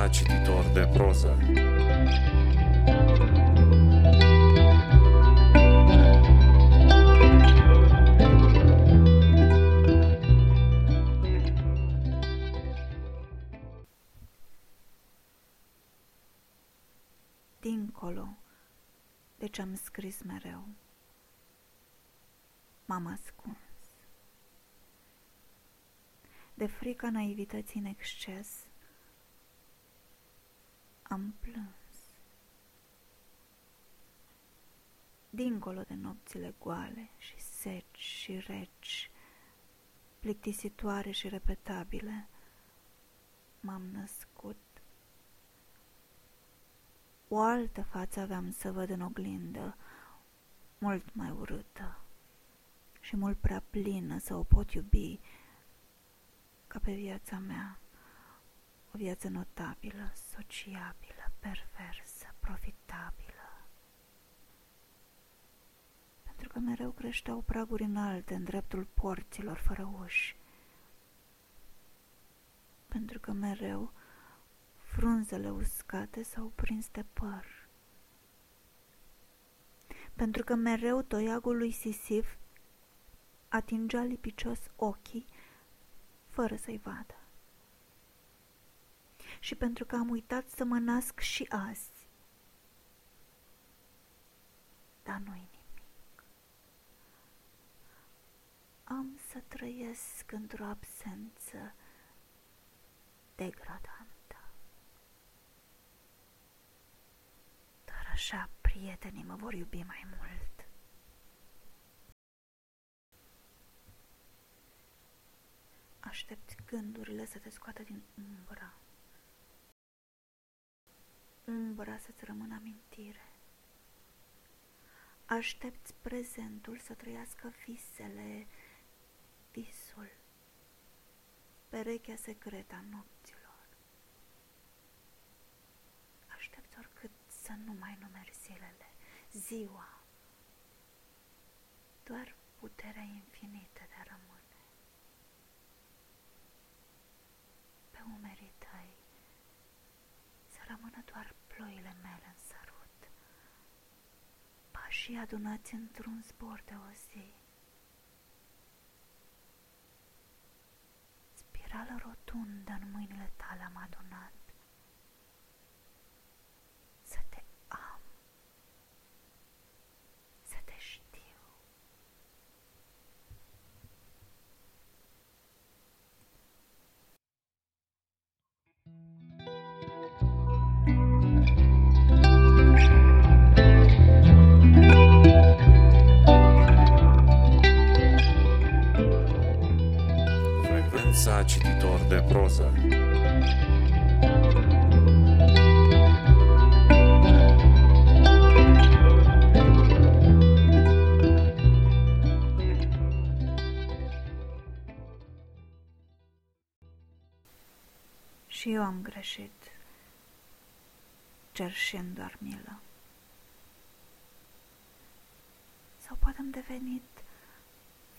Frecvența cititor de proză Dincolo de ce am scris mereu, m-am ascuns. De frica naivității în exces, am plâns. Dincolo de nopțile goale și seci și reci, plictisitoare și repetabile, m-am născut. O altă față aveam să văd în oglindă, mult mai urâtă și mult prea plină să o pot iubi ca pe viața mea, o viață notabilă, sociabilă, perversă, profitabilă. Pentru că mereu creșteau praguri înalte în dreptul porților fără uși. Pentru că mereu frunzele uscate s-au prins de păr. Pentru că mereu toiagul lui Sisif atingea lipicios ochii fără să-i vadă. Și pentru că am uitat să mă nasc și azi. Dar nu-i nimic. Am să trăiesc într-o absență degradantă. Dar așa prietenii mă vor iubi mai mult. Aștepți gândurile să te scoată din umbra. Umbra să-ți rămână amintire. Aștepți prezentul să trăiască visele, visul, perechea secretă a nopților. Aștepți oricât să nu mai numeri zilele, ziua, doar puterea infinită de a rămâne. pe umerii tăi să rămână doar ploile mele în sărut, pașii adunați într-un zbor de o zi. Spirală rotundă în mâinile tale am adunat, Frecvența cititor de proză Și eu am greșit, cerșind doar milă. Sau poate am devenit,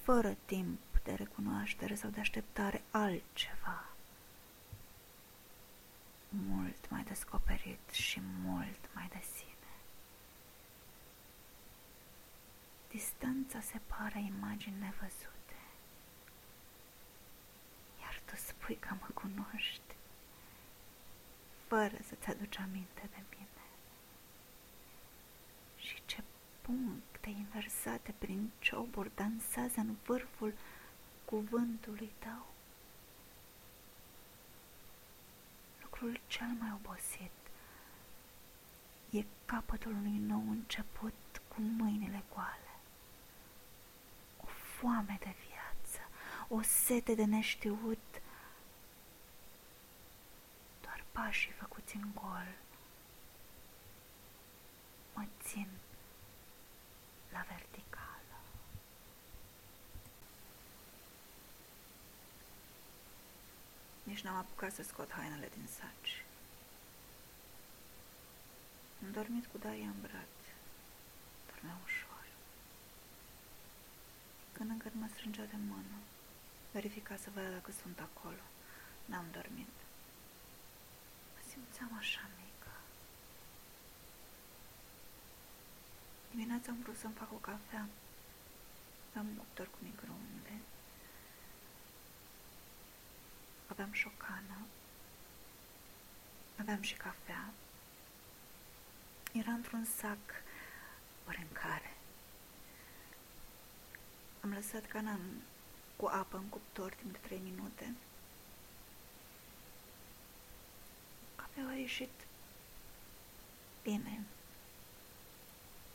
fără timp de recunoaștere sau de așteptare, altceva. Mult mai descoperit și mult mai de sine. Distanța separă imagini nevăzute. Iar tu spui că mă cunoști fără să-ți aduci aminte de mine. Și ce puncte inversate prin cioburi dansează în vârful cuvântului tău. Lucrul cel mai obosit e capătul unui nou început cu mâinile goale. O foame de viață, o sete de neștiut pașii făcuți în gol mă țin la verticală. Nici n-am apucat să scot hainele din saci. Am dormit cu Daria în brat. Dormea ușor. Când încă mă strângea de mână, verifica să vadă dacă sunt acolo. N-am dormit. Mă simțeam așa mică. Dimineața am vrut să-mi fac o cafea. Am doctor cu microunde Aveam șocană. Aveam și cafea. Era într-un sac oarecare. Am lăsat cana în, cu apă în cuptor timp de trei minute. Cafeaua a ieșit bine.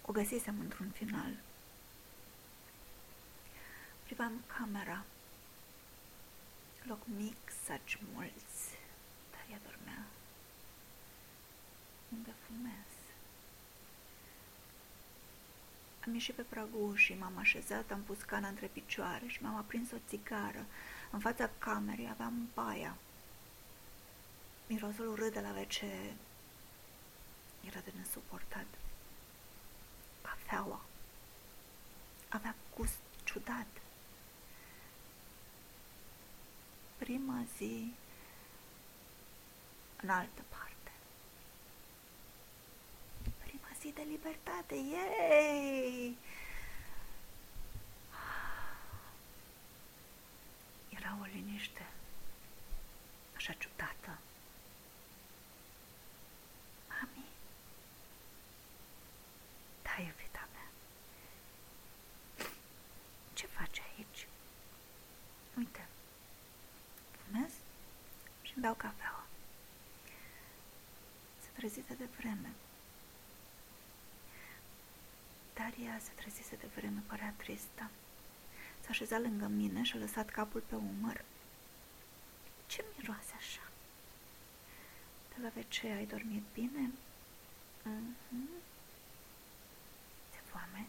O găsisem într-un final. Privam camera. Loc mic, saci mulți, dar ea dormea. Unde fumez? Am ieșit pe pragul ușii, m-am așezat, am pus cana între picioare și m-am aprins o țigară. În fața camerei aveam baia. Mirosul urât de la WC era de nesuportat. Cafeaua avea gust ciudat. Prima zi în altă parte. Prima zi de libertate, yay! Era o liniște așa ciudată. Beau cafeaua. Se trezise de vreme. Daria se trezise de vreme, părea tristă. S-a așezat lângă mine și a lăsat capul pe umăr. Ce miroase așa? De la WC ai dormit bine? Mm-hmm. Ți-e foame?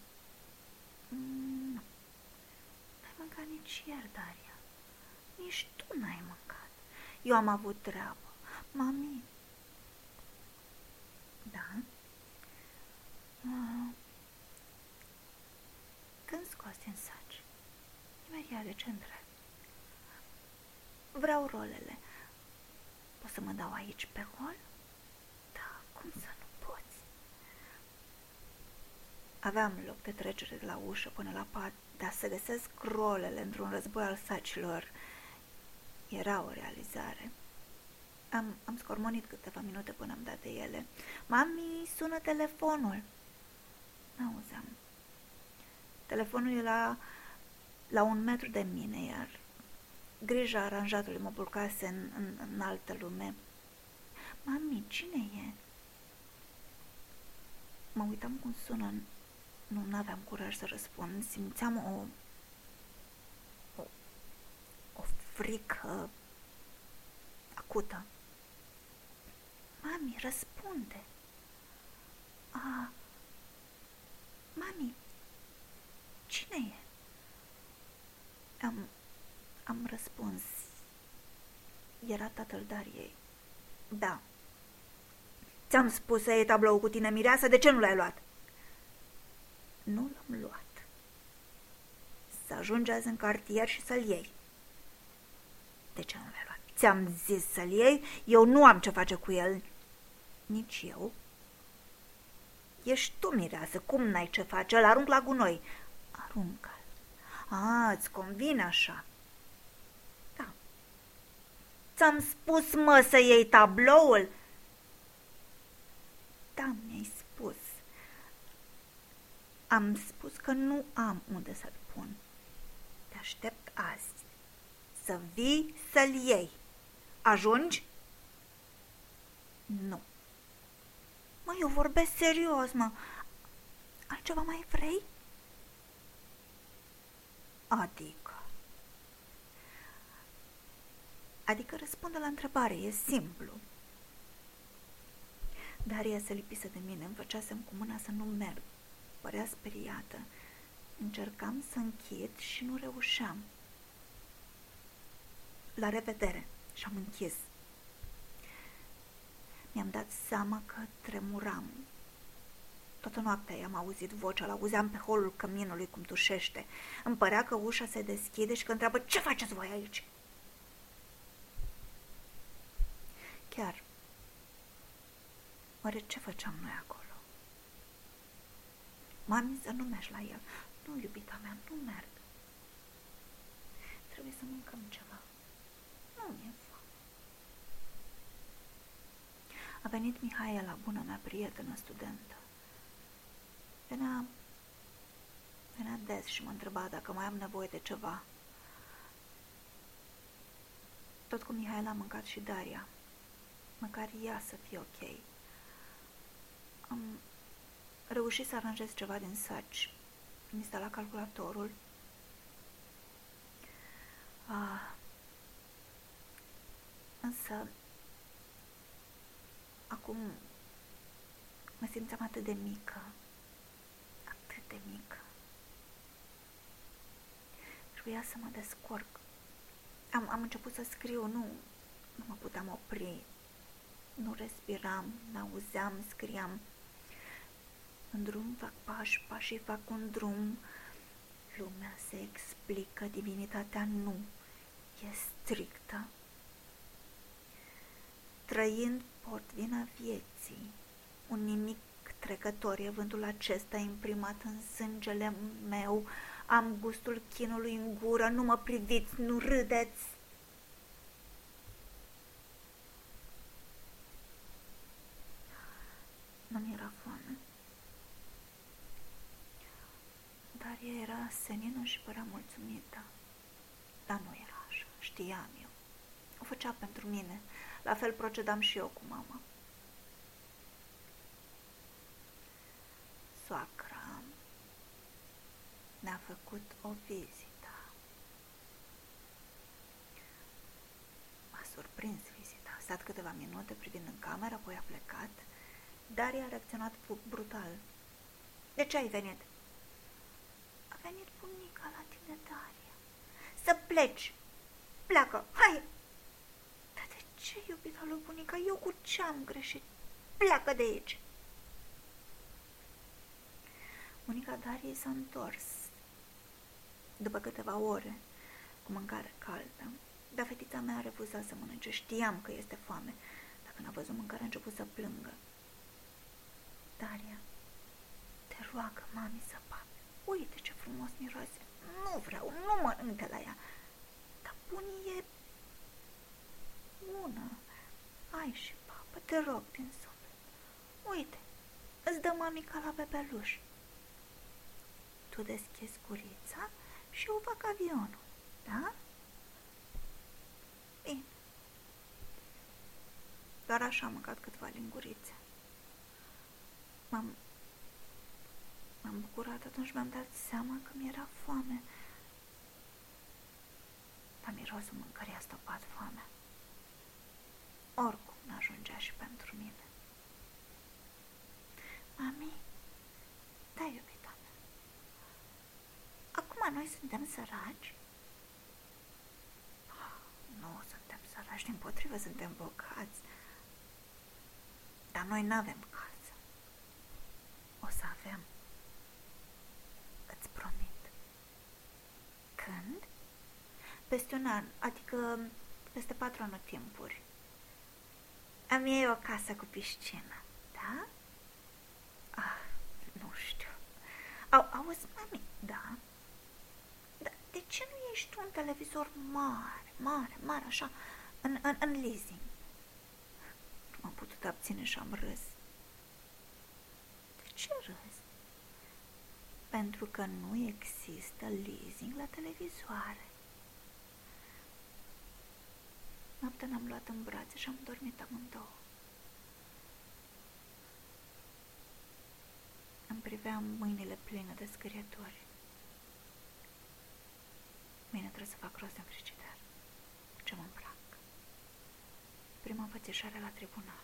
Mm, nu. N-ai mâncat nici ieri, Daria. Nici tu n-ai mâncat. Eu am avut treabă. Mami. Da? Uh, când scoți din saci? Imediat de ce întreb? Vreau rolele. Poți să mă dau aici pe hol? Da, cum să nu poți? Aveam loc de trecere de la ușă până la pat, dar să găsesc rolele într-un război al sacilor era o realizare. Am, am scormonit câteva minute până am dat de ele. Mami, sună telefonul. N-auzeam. Telefonul era la un metru de mine, iar grija aranjatului mă bulcase în, în, în altă lume. Mami, cine e? Mă uitam cum sună. Nu aveam curaj să răspund. Simțeam o frică acută. Mami, răspunde! A, mami, cine e? Am, am răspuns. Era tatăl Dariei. Da. Ți-am spus să iei tablou cu tine, mireasă, de ce nu l-ai luat? Nu l-am luat. Să ajungi azi în cartier și să-l iei. De ce nu l-ai luat? Ți-am zis să-l iei, eu nu am ce face cu el. Nici eu. Ești tu, mireasă, cum n-ai ce face? Îl arunc la gunoi. Aruncă-l. A, îți convine așa. Da. Ți-am spus, mă, să iei tabloul? Da, mi-ai spus. Am spus că nu am unde să-l pun. Te aștept azi să vii să-l iei. Ajungi? Nu. Mă, eu vorbesc serios, mă. Altceva mai vrei? Adică? Adică răspunde la întrebare, e simplu. Daria se lipise de mine, îmi făceasem cu mâna să nu merg. Părea speriată. Încercam să închid și nu reușeam la revedere și am închis. Mi-am dat seama că tremuram. Toată noaptea i-am auzit vocea, l-auzeam pe holul căminului cum tușește. Îmi părea că ușa se deschide și că întreabă ce faceți voi aici? Chiar, oare ce făceam noi acolo? Mami, să nu mergi la el. Nu, iubita mea, nu merg. Trebuie să mâncăm ceva. Nu mi-e foame. A venit Mihaela, bună mea prietenă studentă. Venea, venea des și mă întreba dacă mai am nevoie de ceva. Tot cu Mihaela am mâncat și Daria. Măcar ea să fie ok. Am reușit să aranjez ceva din saci. Am instalat calculatorul. Ah. Însă, acum mă simțeam atât de mică. Atât de mică. Trebuia să mă descurc. Am, am început să scriu, nu, nu mă puteam opri. Nu respiram, n-auzeam, scriam. În drum fac pași, pașii fac un drum. Lumea se explică, divinitatea nu. E strictă. Trăind port vina vieții, un nimic trecător e vântul acesta imprimat în sângele meu, am gustul chinului în gură, nu mă priviți, nu râdeți. Nu mi era foame. Dar ea era senină și părea mulțumită. Dar nu era așa, știam eu. O făcea pentru mine. La fel procedam și eu cu mama. Soacra ne-a făcut o vizită. M-a surprins vizita. A stat câteva minute privind în cameră, apoi a plecat. Daria a reacționat brutal. De ce ai venit? A venit bunica la tine, Daria. Să pleci! Pleacă! Hai! Dar de ce, iubita lui bunica? Eu cu ce am greșit? Pleacă de aici! Bunica Darie s-a întors după câteva ore, cu mâncare caldă. Dar fetița mea a refuzat să mănânce. Știam că este foame. Dacă n-a văzut mâncare, a început să plângă. Daria, te roagă, mami, să papi. Uite ce frumos miroase. Nu vreau, nu mănânc de la ea. Dar bunii e bună. Ai și papă, te rog din suflet. Uite, îți dă mami ca la bebeluș. Tu deschizi curița și eu fac avionul, da? Bine. Doar așa am mâncat câteva lingurițe. M-am... M-am bucurat, atunci mi-am dat seama că mi-era foame. Dar mirosul mâncării a stopat foamea. Oricum n-ajungea și pentru mine. Mami, da, iubire noi suntem săraci? Nu suntem săraci, din potrivă suntem bogați. Dar noi nu avem casă. O să avem. Îți promit. Când? Peste un an, adică peste patru timpuri. Am ei o casă cu piscină, da? Ah, nu știu. Au, auzi, mami, da? de ce nu ești tu un televizor mare, mare, mare, așa, în, în, în leasing? Nu m-am putut abține și am râs. De ce râs? Pentru că nu există leasing la televizoare. Noaptea ne-am luat în brațe și am dormit amândouă. Îmi priveam mâinile pline de scârietori. Mine trebuie să fac rost de frigider. Ce mă îmbrac. Prima înfățișare la tribunal.